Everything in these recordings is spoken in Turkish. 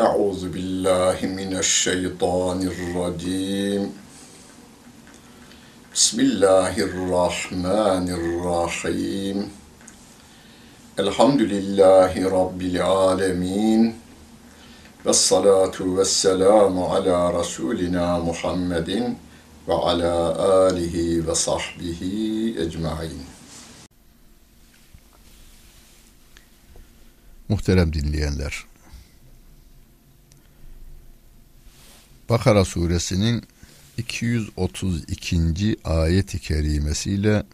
أعوذ بالله من الشيطان الرجيم بسم الله الرحمن الرحيم الحمد لله رب العالمين والصلاة والسلام على رسولنا محمد وعلى آله وصحبه أجمعين Muhterem dinleyenler. Bakara suresinin 232. ayet-i kerimesiyle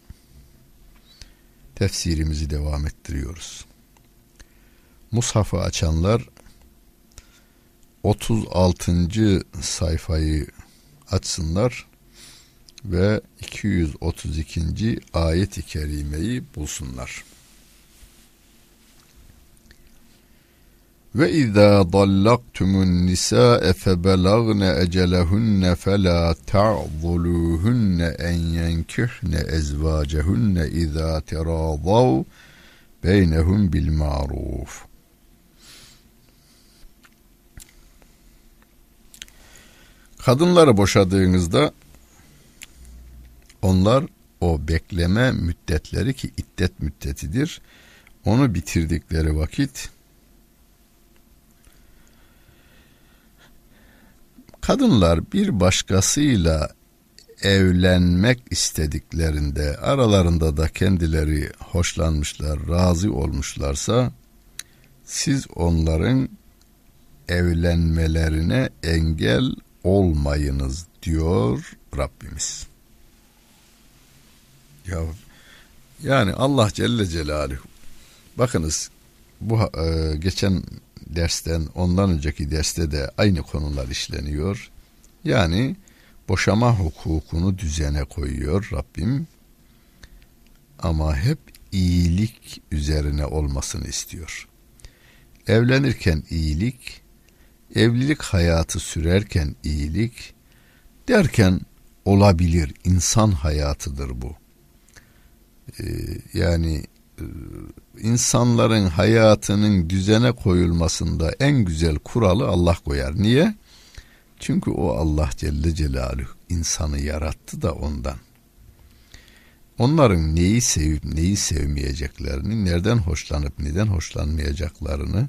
tefsirimizi devam ettiriyoruz. Mushafı açanlar 36. sayfayı açsınlar ve 232. ayet-i kerimeyi bulsunlar. Ve izâ dallaktumun nisâe febelagne ecelehunne felâ ta'zuluhunne en yenkihne ezvâcehunne izâ terâzav beynehum bil ma'ruf. Kadınları boşadığınızda onlar o bekleme müddetleri ki iddet müddetidir. Onu bitirdikleri vakit kadınlar bir başkasıyla evlenmek istediklerinde aralarında da kendileri hoşlanmışlar, razı olmuşlarsa siz onların evlenmelerine engel olmayınız diyor Rabbimiz. Ya yani Allah Celle Celaluhu bakınız bu e, geçen dersten ondan önceki derste de aynı konular işleniyor. Yani boşama hukukunu düzene koyuyor Rabbim. Ama hep iyilik üzerine olmasını istiyor. Evlenirken iyilik, evlilik hayatı sürerken iyilik derken olabilir. insan hayatıdır bu. Ee, yani insanların hayatının düzene koyulmasında en güzel kuralı Allah koyar. Niye? Çünkü o Allah Celle Celaluhu insanı yarattı da ondan. Onların neyi sevip neyi sevmeyeceklerini, nereden hoşlanıp neden hoşlanmayacaklarını,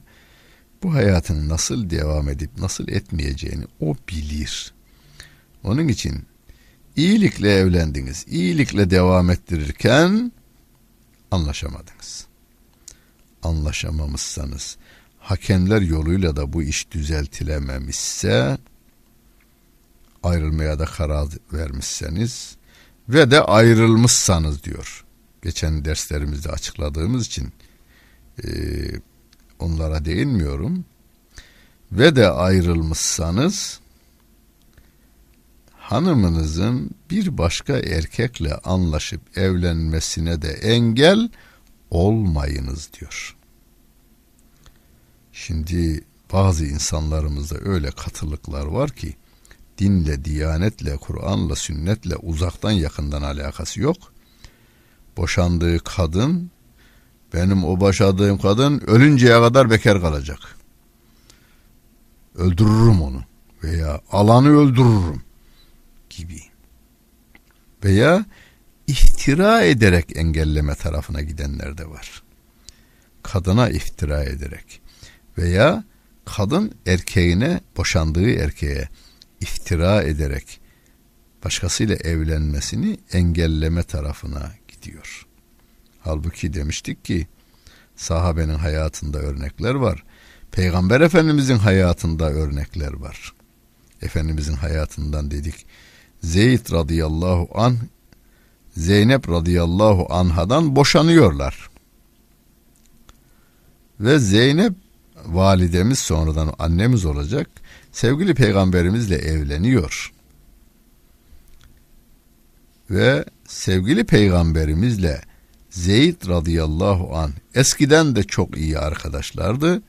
bu hayatın nasıl devam edip nasıl etmeyeceğini o bilir. Onun için iyilikle evlendiniz, iyilikle devam ettirirken anlaşamadınız. Anlaşamamışsanız, hakemler yoluyla da bu iş düzeltilememişse, ayrılmaya da karar vermişseniz ve de ayrılmışsanız diyor. Geçen derslerimizde açıkladığımız için e, onlara değinmiyorum. Ve de ayrılmışsanız hanımınızın bir başka erkekle anlaşıp evlenmesine de engel olmayınız diyor. Şimdi bazı insanlarımızda öyle katılıklar var ki dinle, diyanetle, Kur'an'la, sünnetle uzaktan yakından alakası yok. Boşandığı kadın benim o boşadığım kadın ölünceye kadar bekar kalacak. Öldürürüm onu veya alanı öldürürüm gibi. Veya iftira ederek engelleme tarafına gidenler de var. Kadına iftira ederek veya kadın erkeğine boşandığı erkeğe iftira ederek başkasıyla evlenmesini engelleme tarafına gidiyor. Halbuki demiştik ki sahabenin hayatında örnekler var. Peygamber Efendimizin hayatında örnekler var. Efendimizin hayatından dedik. Zeyd radıyallahu an Zeynep radıyallahu anhadan boşanıyorlar. Ve Zeynep validemiz sonradan annemiz olacak sevgili peygamberimizle evleniyor. Ve sevgili peygamberimizle Zeyd radıyallahu an eskiden de çok iyi arkadaşlardı.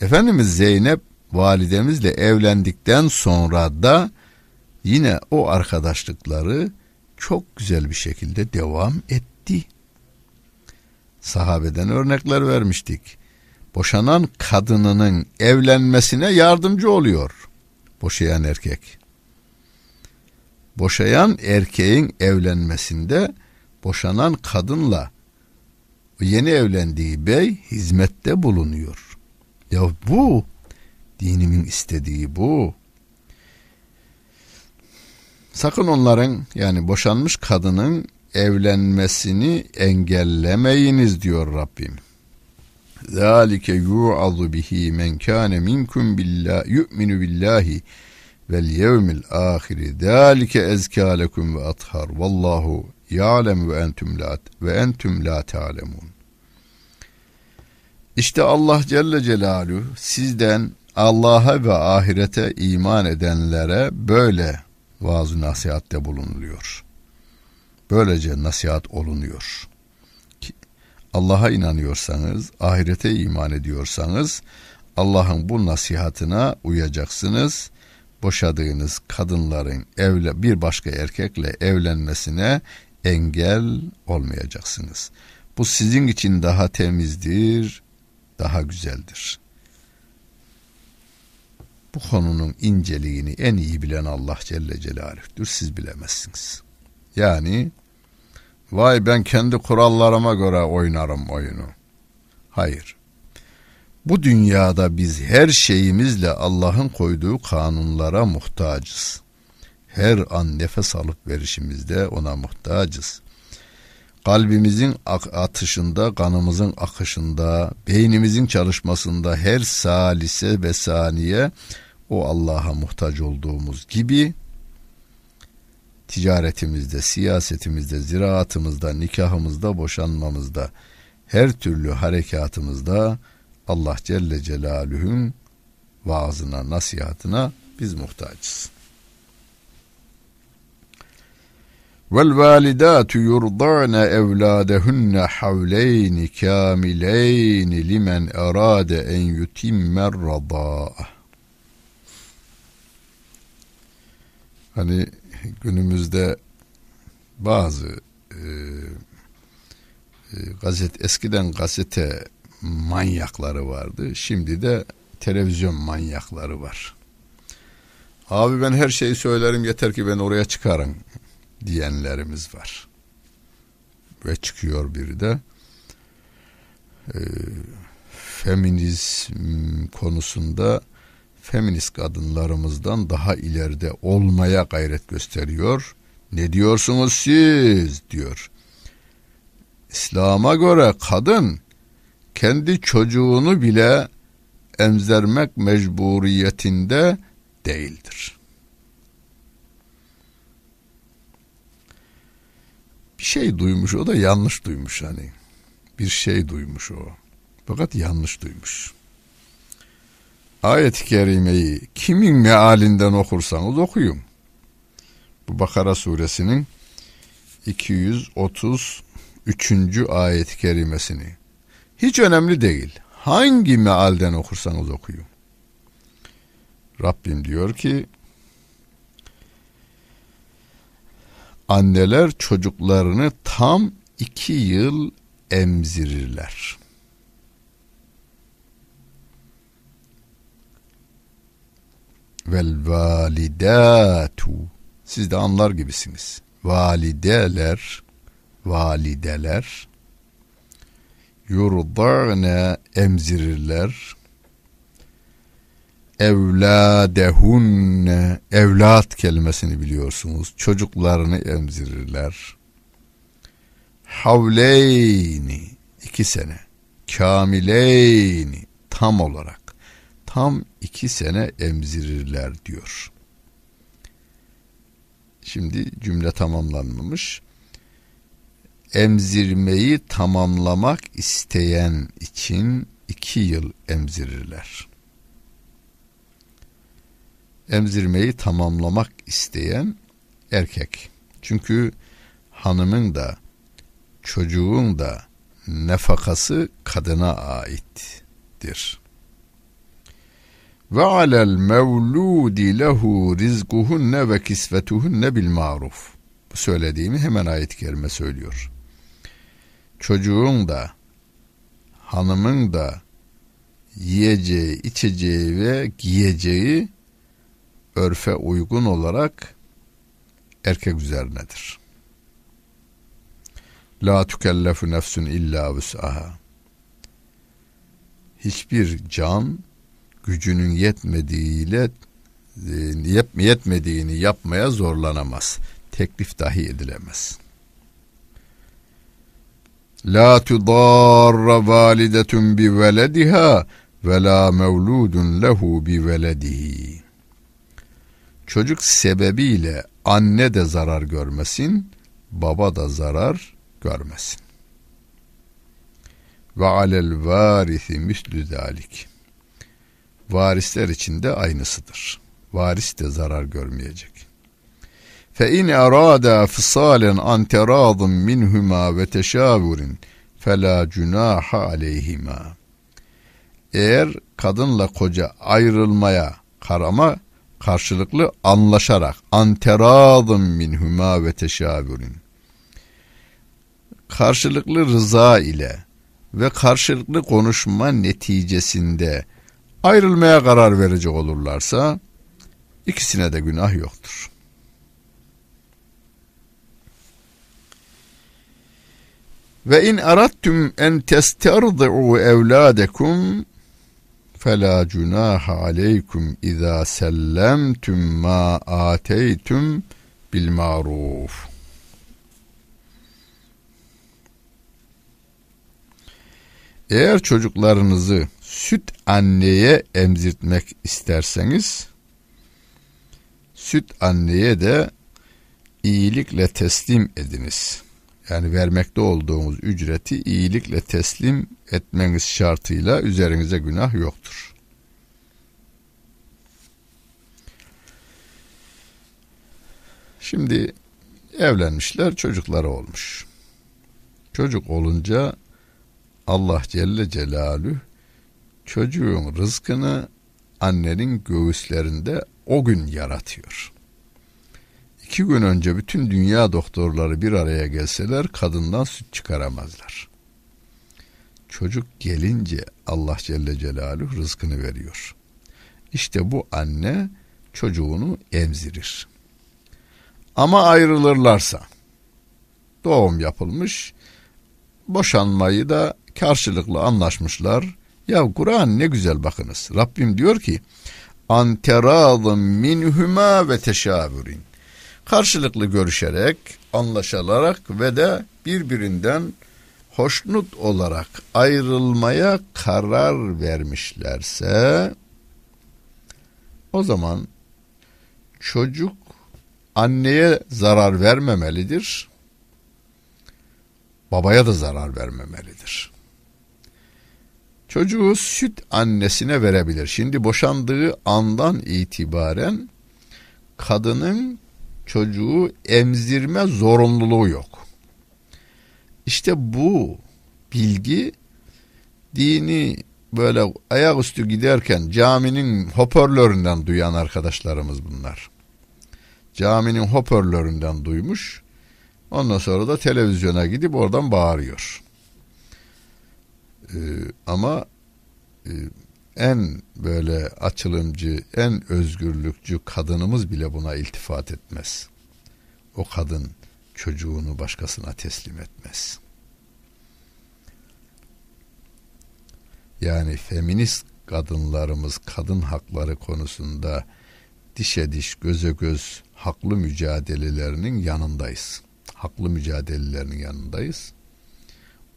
Efendimiz Zeynep validemizle evlendikten sonra da yine o arkadaşlıkları çok güzel bir şekilde devam etti. Sahabeden örnekler vermiştik. boşanan kadınının evlenmesine yardımcı oluyor. Boşayan erkek. Boşayan erkeğin evlenmesinde boşanan kadınla yeni evlendiği bey hizmette bulunuyor. Ya bu dinimin istediği bu. Sakın onların yani boşanmış kadının evlenmesini engellemeyiniz diyor Rabbim. Zalike yu'azu bihi men kana minkum billahi yu'minu billahi vel yevmil ahiri. Zalike ezkâ lekum ve athar. Vallahu ya'lem ve entum la ve entum la ta'lemun. İşte Allah Celle Celaluhu sizden Allah'a ve ahirete iman edenlere böyle vaaz nasihatte bulunuluyor. Böylece nasihat olunuyor. Allah'a inanıyorsanız, ahirete iman ediyorsanız Allah'ın bu nasihatına uyacaksınız. Boşadığınız kadınların evle bir başka erkekle evlenmesine engel olmayacaksınız. Bu sizin için daha temizdir, daha güzeldir. Bu konunun inceliğini en iyi bilen Allah Celle Celaluh'tür. Siz bilemezsiniz. Yani vay ben kendi kurallarıma göre oynarım oyunu. Hayır. Bu dünyada biz her şeyimizle Allah'ın koyduğu kanunlara muhtacız. Her an nefes alıp verişimizde ona muhtacız. Kalbimizin atışında, kanımızın akışında, beynimizin çalışmasında her salise ve saniye o Allah'a muhtaç olduğumuz gibi ticaretimizde, siyasetimizde, ziraatımızda, nikahımızda, boşanmamızda, her türlü harekatımızda Allah Celle Celaluhu'nun vaazına, nasihatına biz muhtacız. Vel validatu yurda'na evladehunne havleyn kamileyn limen arade en yutimmer radaa. Hani günümüzde bazı e, e, gazete eskiden gazete manyakları vardı. Şimdi de televizyon manyakları var. Abi ben her şeyi söylerim yeter ki ben oraya çıkarın diyenlerimiz var. Ve çıkıyor biri de e, feminizm konusunda feminist kadınlarımızdan daha ileride olmaya gayret gösteriyor. Ne diyorsunuz siz diyor. İslam'a göre kadın kendi çocuğunu bile emzermek mecburiyetinde değildir. Bir şey duymuş o da yanlış duymuş hani. Bir şey duymuş o. Fakat yanlış duymuş ayet-i kerimeyi kimin mealinden okursanız okuyun. Bu Bakara suresinin 233. ayet-i kerimesini. Hiç önemli değil. Hangi mealden okursanız okuyun. Rabbim diyor ki anneler çocuklarını tam iki yıl emzirirler. vel validatu siz de anlar gibisiniz. Valideler valideler yurdane emzirirler evladehunne evlat kelimesini biliyorsunuz. Çocuklarını emzirirler. Havleyni iki sene. Kamileyni tam olarak tam iki sene emzirirler diyor. Şimdi cümle tamamlanmamış. Emzirmeyi tamamlamak isteyen için iki yıl emzirirler. Emzirmeyi tamamlamak isteyen erkek. Çünkü hanımın da çocuğun da nefakası kadına aittir ve alel mevludi lehu rizkuhunne ve kisvetuhunne bil maruf. Bu söylediğimi hemen ayet-i kerime söylüyor. Çocuğun da hanımın da yiyeceği, içeceği ve giyeceği örfe uygun olarak erkek üzerinedir. La tükellefu nefsün illa vüs'aha. Hiçbir can gücünün yetmediğiyle e, yetmediğini yapmaya zorlanamaz. Teklif dahi edilemez. La tudarra validetun bi velediha ve la mevludun lehu bi veledihi. Çocuk sebebiyle anne de zarar görmesin, baba da zarar görmesin. Ve alel varisi mislü zalik. Varisler için de aynısıdır. Varis de zarar görmeyecek. Fe in arada fisalen an teradun minhuma ve teşavurin fela cunaha aleyhima. Eğer kadınla koca ayrılmaya karama karşılıklı anlaşarak anteradın minhuma ve teşavurin karşılıklı rıza ile ve karşılıklı konuşma neticesinde ayrılmaya karar verecek olurlarsa ikisine de günah yoktur. Ve in arattum en testerdi'u evladekum cunaha aleykum iza sellemtum ma ateytum bil maruf. Eğer çocuklarınızı süt anneye emzirtmek isterseniz süt anneye de iyilikle teslim ediniz. Yani vermekte olduğunuz ücreti iyilikle teslim etmeniz şartıyla üzerinize günah yoktur. Şimdi evlenmişler, çocukları olmuş. Çocuk olunca Allah Celle Celaluhu çocuğun rızkını annenin göğüslerinde o gün yaratıyor. İki gün önce bütün dünya doktorları bir araya gelseler kadından süt çıkaramazlar. Çocuk gelince Allah Celle Celaluhu rızkını veriyor. İşte bu anne çocuğunu emzirir. Ama ayrılırlarsa doğum yapılmış boşanmayı da karşılıklı anlaşmışlar. Ya Kur'an ne güzel bakınız. Rabbim diyor ki anteradın minhuma ve teşavürin. Karşılıklı görüşerek, anlaşılarak ve de birbirinden hoşnut olarak ayrılmaya karar vermişlerse o zaman çocuk anneye zarar vermemelidir. Babaya da zarar vermemelidir. Çocuğu süt annesine verebilir. Şimdi boşandığı andan itibaren kadının çocuğu emzirme zorunluluğu yok. İşte bu bilgi dini böyle ayaküstü giderken caminin hoparlöründen duyan arkadaşlarımız bunlar. Caminin hoparlöründen duymuş. Ondan sonra da televizyona gidip oradan bağırıyor. Ee, ama e, en böyle açılımcı, en özgürlükçü kadınımız bile buna iltifat etmez. O kadın çocuğunu başkasına teslim etmez. Yani feminist kadınlarımız kadın hakları konusunda dişe diş, göze göz haklı mücadelelerinin yanındayız. Haklı mücadelelerinin yanındayız.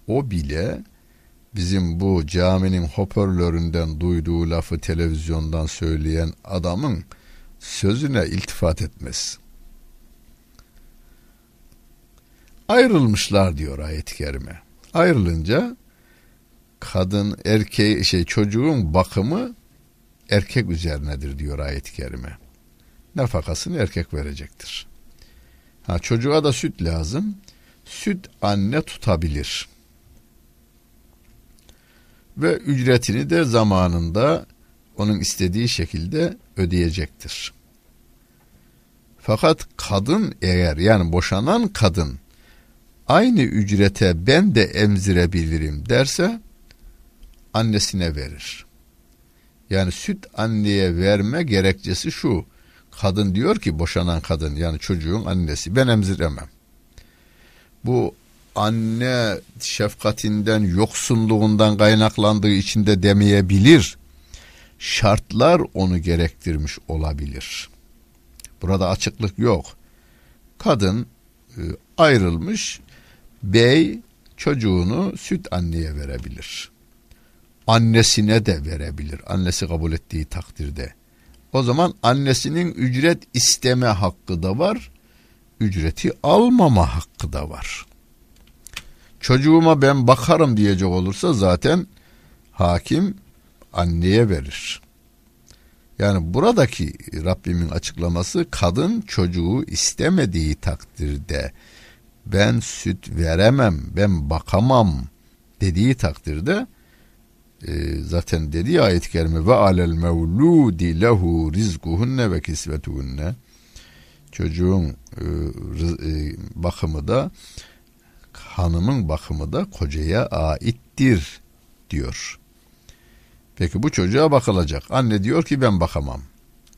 O bile bizim bu caminin hoparlöründen duyduğu lafı televizyondan söyleyen adamın sözüne iltifat etmez. Ayrılmışlar diyor ayet-i kerime. Ayrılınca kadın erkeği şey çocuğun bakımı erkek üzerinedir diyor ayet-i kerime. Nafakasını erkek verecektir. Ha çocuğa da süt lazım. Süt anne tutabilir ve ücretini de zamanında onun istediği şekilde ödeyecektir. Fakat kadın eğer yani boşanan kadın aynı ücrete ben de emzirebilirim derse annesine verir. Yani süt anneye verme gerekçesi şu. Kadın diyor ki boşanan kadın yani çocuğun annesi ben emziremem. Bu anne şefkatinden yoksunluğundan kaynaklandığı için de demeyebilir. Şartlar onu gerektirmiş olabilir. Burada açıklık yok. Kadın e, ayrılmış bey çocuğunu süt anneye verebilir. Annesine de verebilir. Annesi kabul ettiği takdirde. O zaman annesinin ücret isteme hakkı da var. Ücreti almama hakkı da var. Çocuğuma ben bakarım diyecek olursa zaten hakim anneye verir. Yani buradaki Rabbimin açıklaması kadın çocuğu istemediği takdirde ben süt veremem, ben bakamam dediği takdirde e, zaten dediği ayet-i kerime ve alel mevludi lehu rizkuhunne ve kisvetuhunne çocuğun e, e, bakımı da hanımın bakımı da kocaya aittir diyor. Peki bu çocuğa bakılacak. Anne diyor ki ben bakamam.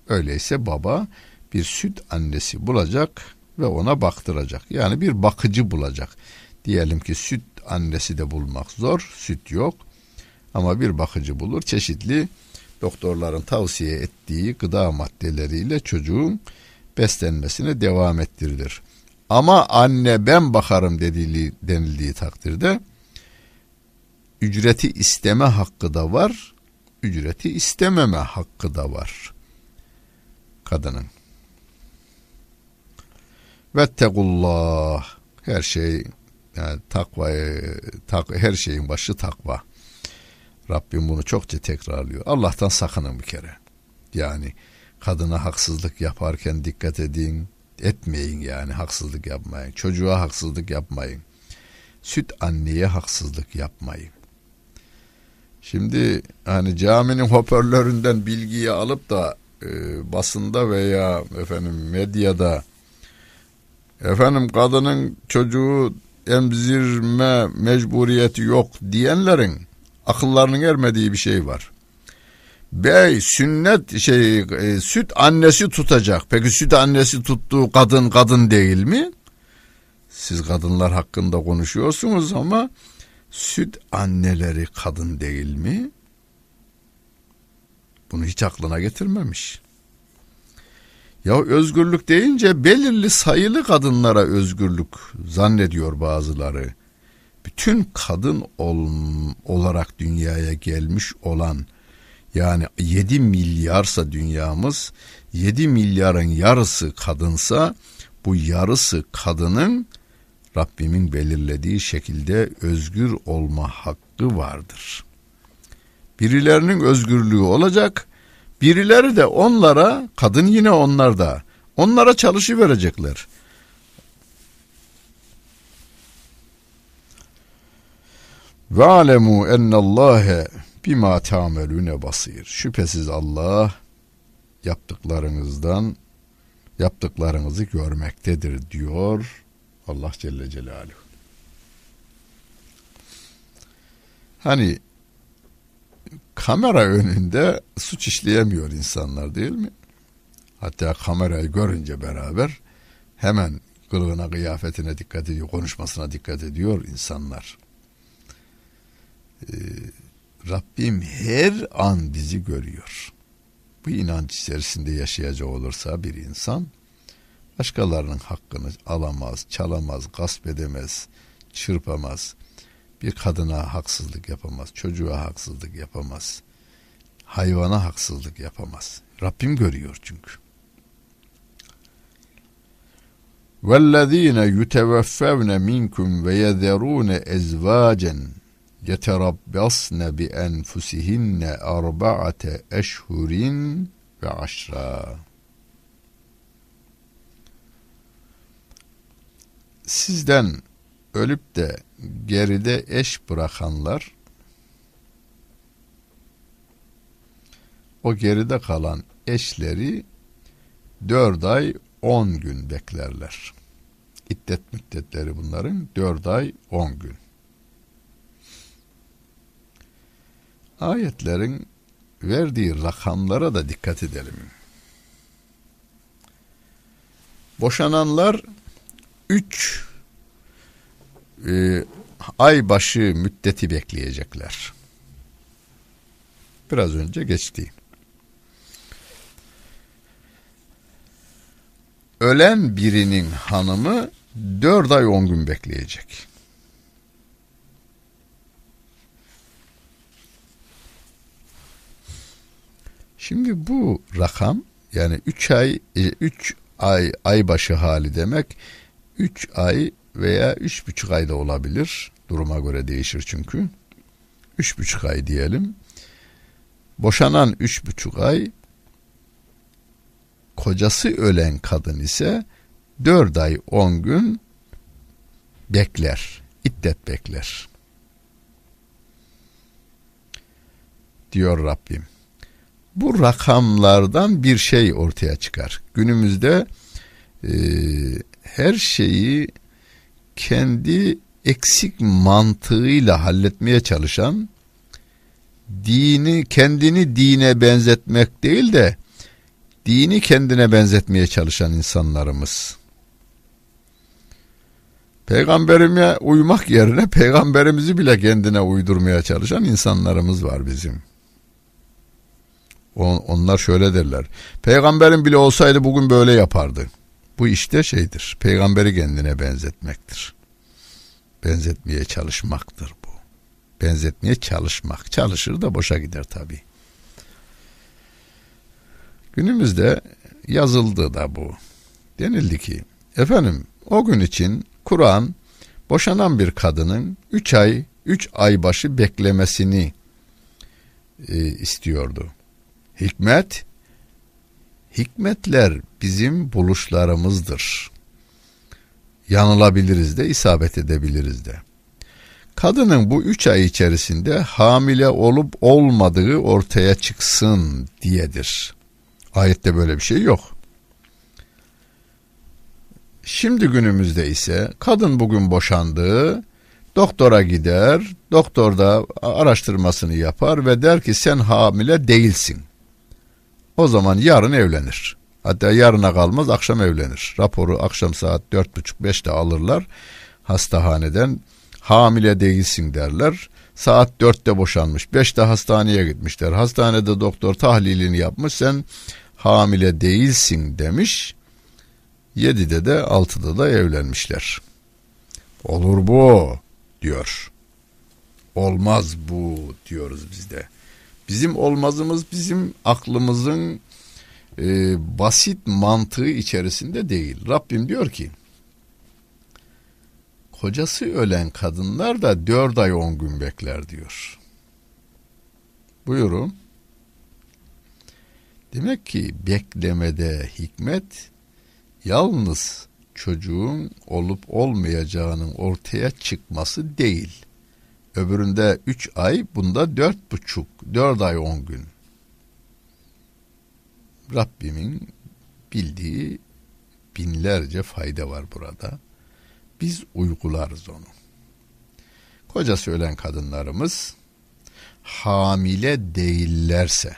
Öyleyse baba bir süt annesi bulacak ve ona baktıracak. Yani bir bakıcı bulacak. Diyelim ki süt annesi de bulmak zor, süt yok. Ama bir bakıcı bulur. Çeşitli doktorların tavsiye ettiği gıda maddeleriyle çocuğun beslenmesine devam ettirilir. Ama anne ben bakarım denildiği, denildiği takdirde ücreti isteme hakkı da var, ücreti istememe hakkı da var kadının. Vettegullah her şey yani takvayı tak, her şeyin başı takva. Rabbim bunu çokça tekrarlıyor. Allah'tan sakının bir kere. Yani kadına haksızlık yaparken dikkat edin. Etmeyin yani haksızlık yapmayın. Çocuğa haksızlık yapmayın. Süt anneye haksızlık yapmayın. Şimdi hani caminin hoparlöründen bilgiyi alıp da e, basında veya efendim medyada efendim kadının çocuğu emzirme mecburiyeti yok diyenlerin akıllarının ermediği bir şey var. Bey sünnet şey e, süt annesi tutacak. Peki süt annesi tuttuğu kadın kadın değil mi? Siz kadınlar hakkında konuşuyorsunuz ama süt anneleri kadın değil mi? Bunu hiç aklına getirmemiş. Ya özgürlük deyince belirli sayılı kadınlara özgürlük zannediyor bazıları. Bütün kadın ol, olarak dünyaya gelmiş olan yani 7 milyarsa dünyamız 7 milyarın yarısı kadınsa bu yarısı kadının Rabbimin belirlediği şekilde özgür olma hakkı vardır. Birilerinin özgürlüğü olacak, birileri de onlara, kadın yine onlarda, onlara çalışı verecekler. Ve alemu ennallâhe bima ta'melune basir. Şüphesiz Allah yaptıklarınızdan yaptıklarınızı görmektedir diyor Allah Celle Celaluhu. Hani kamera önünde suç işleyemiyor insanlar değil mi? Hatta kamerayı görünce beraber hemen kılığına, kıyafetine dikkat ediyor, konuşmasına dikkat ediyor insanlar. Ee, Rabbim her an bizi görüyor. Bu inanç içerisinde yaşayacak olursa bir insan başkalarının hakkını alamaz, çalamaz, gasp edemez, çırpamaz. Bir kadına haksızlık yapamaz, çocuğa haksızlık yapamaz. Hayvana haksızlık yapamaz. Rabbim görüyor çünkü. وَالَّذ۪ينَ يُتَوَفَّوْنَ مِنْكُمْ وَيَذَرُونَ اَزْوَاجًا يَتَرَبَّصْنَ بِأَنْفُسِهِنَّ أَرْبَعَةَ اَشْهُرٍ وَعَشْرًا Sizden ölüp de geride eş bırakanlar o geride kalan eşleri dört ay on gün beklerler. İddet müddetleri bunların dört ay on gün. Ayetlerin verdiği rakamlara da dikkat edelim. Boşananlar 3 e, ay başı müddeti bekleyecekler. Biraz önce geçti. Ölen birinin hanımı 4 ay 10 gün bekleyecek. Şimdi bu rakam yani 3 ay 3 ay ay başı hali demek 3 ay veya 3,5 ay da olabilir. Duruma göre değişir çünkü. 3,5 ay diyelim. Boşanan 3,5 ay kocası ölen kadın ise 4 ay 10 gün bekler. iddet bekler. Diyor Rabbim bu rakamlardan bir şey ortaya çıkar. Günümüzde e, her şeyi kendi eksik mantığıyla halletmeye çalışan, dini kendini dine benzetmek değil de dini kendine benzetmeye çalışan insanlarımız. Peygamberime uymak yerine peygamberimizi bile kendine uydurmaya çalışan insanlarımız var bizim. onlar şöyle derler. Peygamberin bile olsaydı bugün böyle yapardı. Bu işte şeydir. Peygamberi kendine benzetmektir. Benzetmeye çalışmaktır bu. Benzetmeye çalışmak. Çalışır da boşa gider tabi. Günümüzde yazıldı da bu. Denildi ki efendim o gün için Kur'an boşanan bir kadının 3 ay 3 ay başı beklemesini e, istiyordu. Hikmet hikmetler bizim buluşlarımızdır. Yanılabiliriz de isabet edebiliriz de. Kadının bu üç ay içerisinde hamile olup olmadığı ortaya çıksın diyedir. Ayette böyle bir şey yok. Şimdi günümüzde ise kadın bugün boşandığı doktora gider, doktor da araştırmasını yapar ve der ki sen hamile değilsin. O zaman yarın evlenir. Hatta yarına kalmaz akşam evlenir. Raporu akşam saat dört buçuk beşte alırlar hastahaneden. Hamile değilsin derler. Saat dörtte boşanmış. Beşte hastaneye gitmişler. Hastanede doktor tahlilini yapmış. Sen hamile değilsin demiş. Yedide de altıda da evlenmişler. Olur bu diyor. Olmaz bu diyoruz biz de. Bizim olmazımız bizim aklımızın e, basit mantığı içerisinde değil. Rabbim diyor ki kocası ölen kadınlar da dört ay on gün bekler diyor. Buyurun. Demek ki beklemede hikmet yalnız çocuğun olup olmayacağının ortaya çıkması değil. Öbüründe üç ay, bunda dört buçuk, dört ay on gün. Rabbimin bildiği binlerce fayda var burada. Biz uygularız onu. Koca söylen kadınlarımız hamile değillerse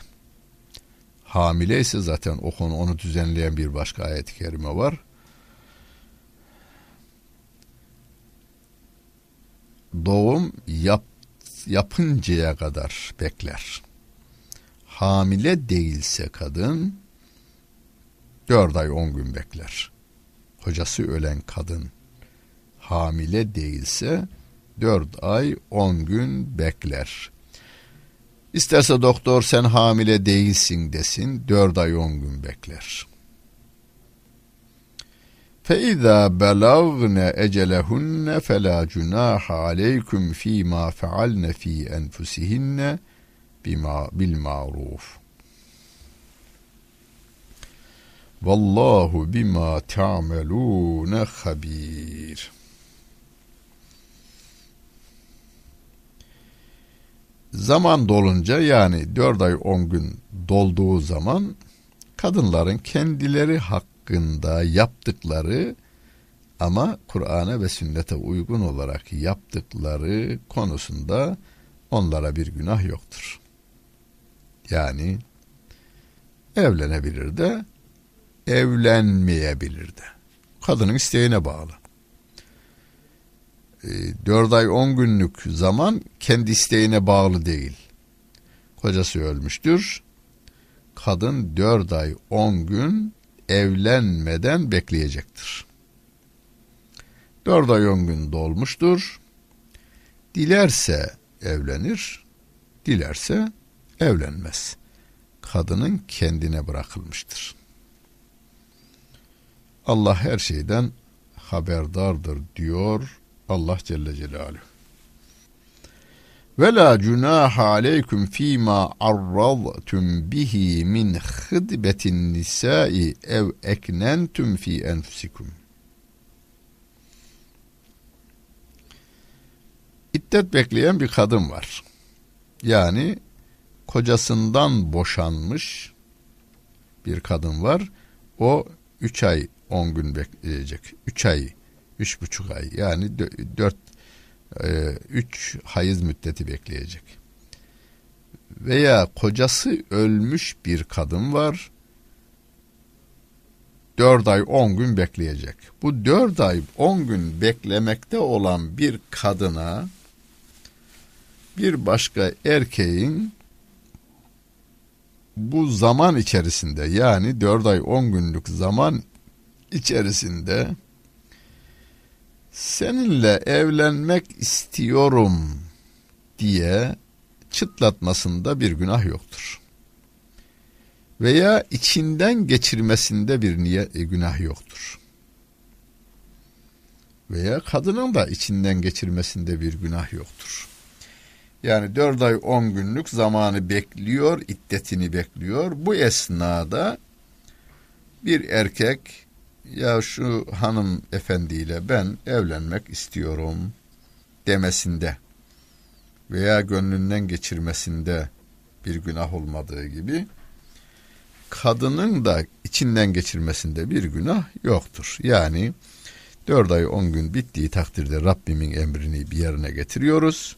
hamile ise zaten o konu onu düzenleyen bir başka ayet-i kerime var. Doğum yap, yapıncaya kadar bekler hamile değilse kadın dört ay on gün bekler. Kocası ölen kadın hamile değilse dört ay on gün bekler. İsterse doktor sen hamile değilsin desin dört ay on gün bekler. فَاِذَا بَلَغْنَ اَجَلَهُنَّ فَلَا جُنَاحَ عَلَيْكُمْ ف۪ي مَا فَعَلْنَ ف۪ي أَنْفُسِهِنَّ bima bil ma'ruf. Vallahu bima ta'melun habir. Zaman dolunca yani 4 ay 10 gün dolduğu zaman kadınların kendileri hakkında yaptıkları ama Kur'an'a ve sünnete uygun olarak yaptıkları konusunda onlara bir günah yoktur Yani evlenebilir de evlenmeyebilir de. Kadının isteğine bağlı. E, 4 ay 10 günlük zaman kendi isteğine bağlı değil. Kocası ölmüştür. Kadın 4 ay 10 gün evlenmeden bekleyecektir. 4 ay 10 gün dolmuştur. Dilerse evlenir, dilerse evlenmez. Kadının kendine bırakılmıştır. Allah her şeyden haberdardır diyor Allah Celle Celaluhu. Ve la cunaha aleykum fîmâ arraztum bihi min hıdbetin nisâi ev eknentum fi enfusikum. İddet bekleyen bir kadın var. Yani kocasından boşanmış bir kadın var. O üç ay on gün bekleyecek. Üç ay, üç buçuk ay yani dört, e, üç hayız müddeti bekleyecek. Veya kocası ölmüş bir kadın var. Dört ay on gün bekleyecek. Bu dört ay on gün beklemekte olan bir kadına bir başka erkeğin bu zaman içerisinde yani 4 ay 10 günlük zaman içerisinde seninle evlenmek istiyorum diye çıtlatmasında bir günah yoktur. Veya içinden geçirmesinde bir niye, e, günah yoktur. Veya kadının da içinden geçirmesinde bir günah yoktur. Yani 4 ay 10 günlük zamanı bekliyor, iddetini bekliyor. Bu esnada bir erkek ya şu hanım efendiyle ben evlenmek istiyorum demesinde veya gönlünden geçirmesinde bir günah olmadığı gibi kadının da içinden geçirmesinde bir günah yoktur. Yani 4 ay 10 gün bittiği takdirde Rabbimin emrini bir yerine getiriyoruz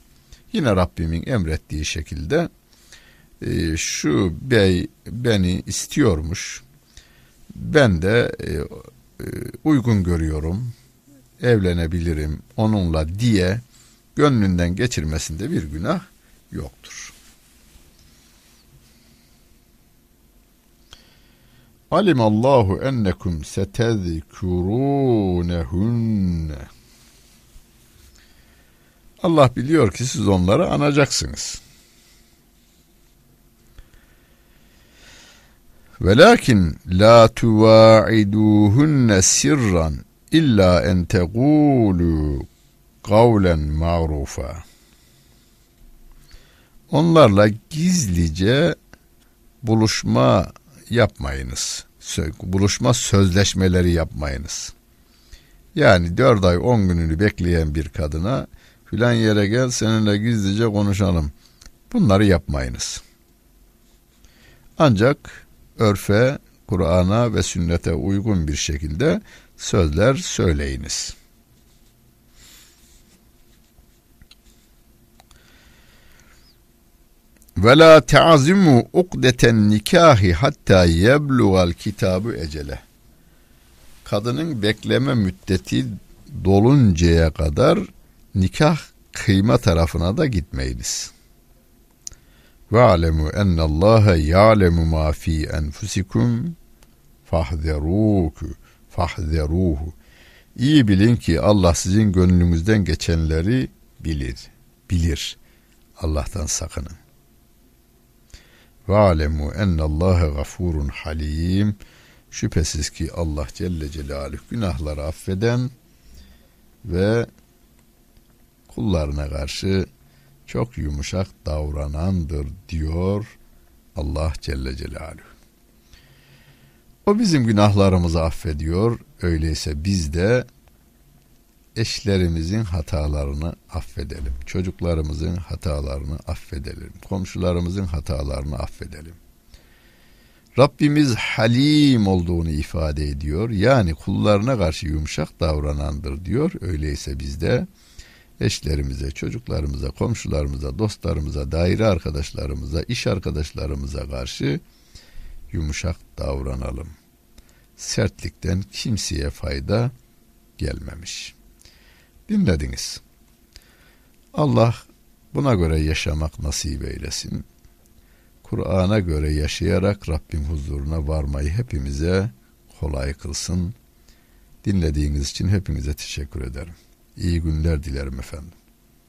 Yine Rabbimin emrettiği şekilde e, şu bey beni istiyormuş. Ben de e, uygun görüyorum. Evlenebilirim onunla diye gönlünden geçirmesinde bir günah yoktur. Alimallahu ennekum setezkurunehunne Allah biliyor ki siz onları anacaksınız. Velakin la tuvaiduhunne sirran illa en tegulu kavlen ma'rufa. Onlarla gizlice buluşma yapmayınız. Buluşma sözleşmeleri yapmayınız. Yani dört ay on gününü bekleyen bir kadına filan yere gel seninle gizlice konuşalım. Bunları yapmayınız. Ancak örfe, Kur'an'a ve sünnete uygun bir şekilde sözler söyleyiniz. Ve la ta'zimu ukdeten nikahi hatta yeblugal kitabu ecele. Kadının bekleme müddeti doluncaya kadar nikah kıyma tarafına da gitmeyiniz. Ve alemu ennallâhe ya'lemu ma fi enfusikum fahzeruhu fahzeruhu. İyi bilin ki Allah sizin gönlünüzden geçenleri bilir. Bilir. Allah'tan sakının. Ve alemu ennallâhe gafurun halim. Şüphesiz ki Allah Celle Celaluhu günahları affeden ve kullarına karşı çok yumuşak davranandır diyor Allah Celle Celaluhu. O bizim günahlarımızı affediyor. Öyleyse biz de eşlerimizin hatalarını affedelim. Çocuklarımızın hatalarını affedelim. Komşularımızın hatalarını affedelim. Rabbimiz halim olduğunu ifade ediyor. Yani kullarına karşı yumuşak davranandır diyor. Öyleyse biz de eşlerimize, çocuklarımıza, komşularımıza, dostlarımıza, daire arkadaşlarımıza, iş arkadaşlarımıza karşı yumuşak davranalım. Sertlikten kimseye fayda gelmemiş. Dinlediniz. Allah buna göre yaşamak nasip eylesin. Kur'an'a göre yaşayarak Rabbim huzuruna varmayı hepimize kolay kılsın. Dinlediğiniz için hepinize teşekkür ederim. İyi günler dilerim efendim.